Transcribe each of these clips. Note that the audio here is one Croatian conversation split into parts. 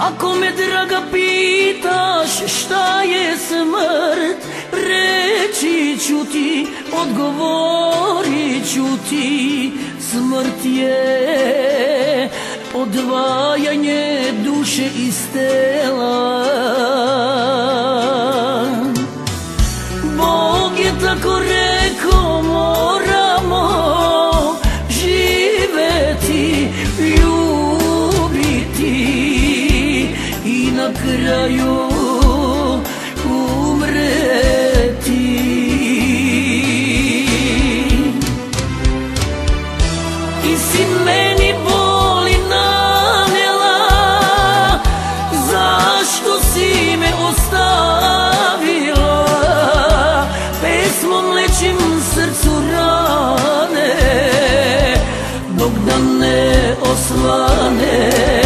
Ako me draga pitaš šta je smrt Reći ću ti, odgovorit ću ti. Smrt je odvajanje duše iz tela ne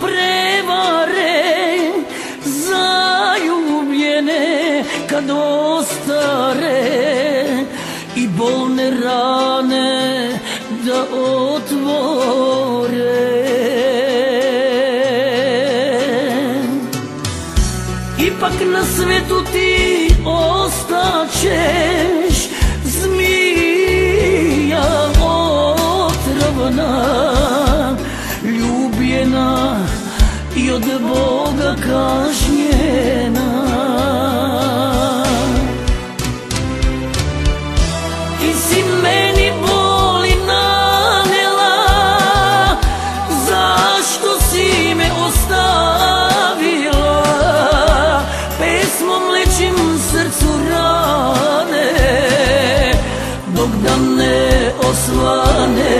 prevare Zaljubljene kad ostare I bolne rane da otvore. Ipak na svetu ti od Boga kažnjena. Ti si meni boli nanela Zašto si me ostavila? Pesmom lečim srcu rane Dok da ne osvane.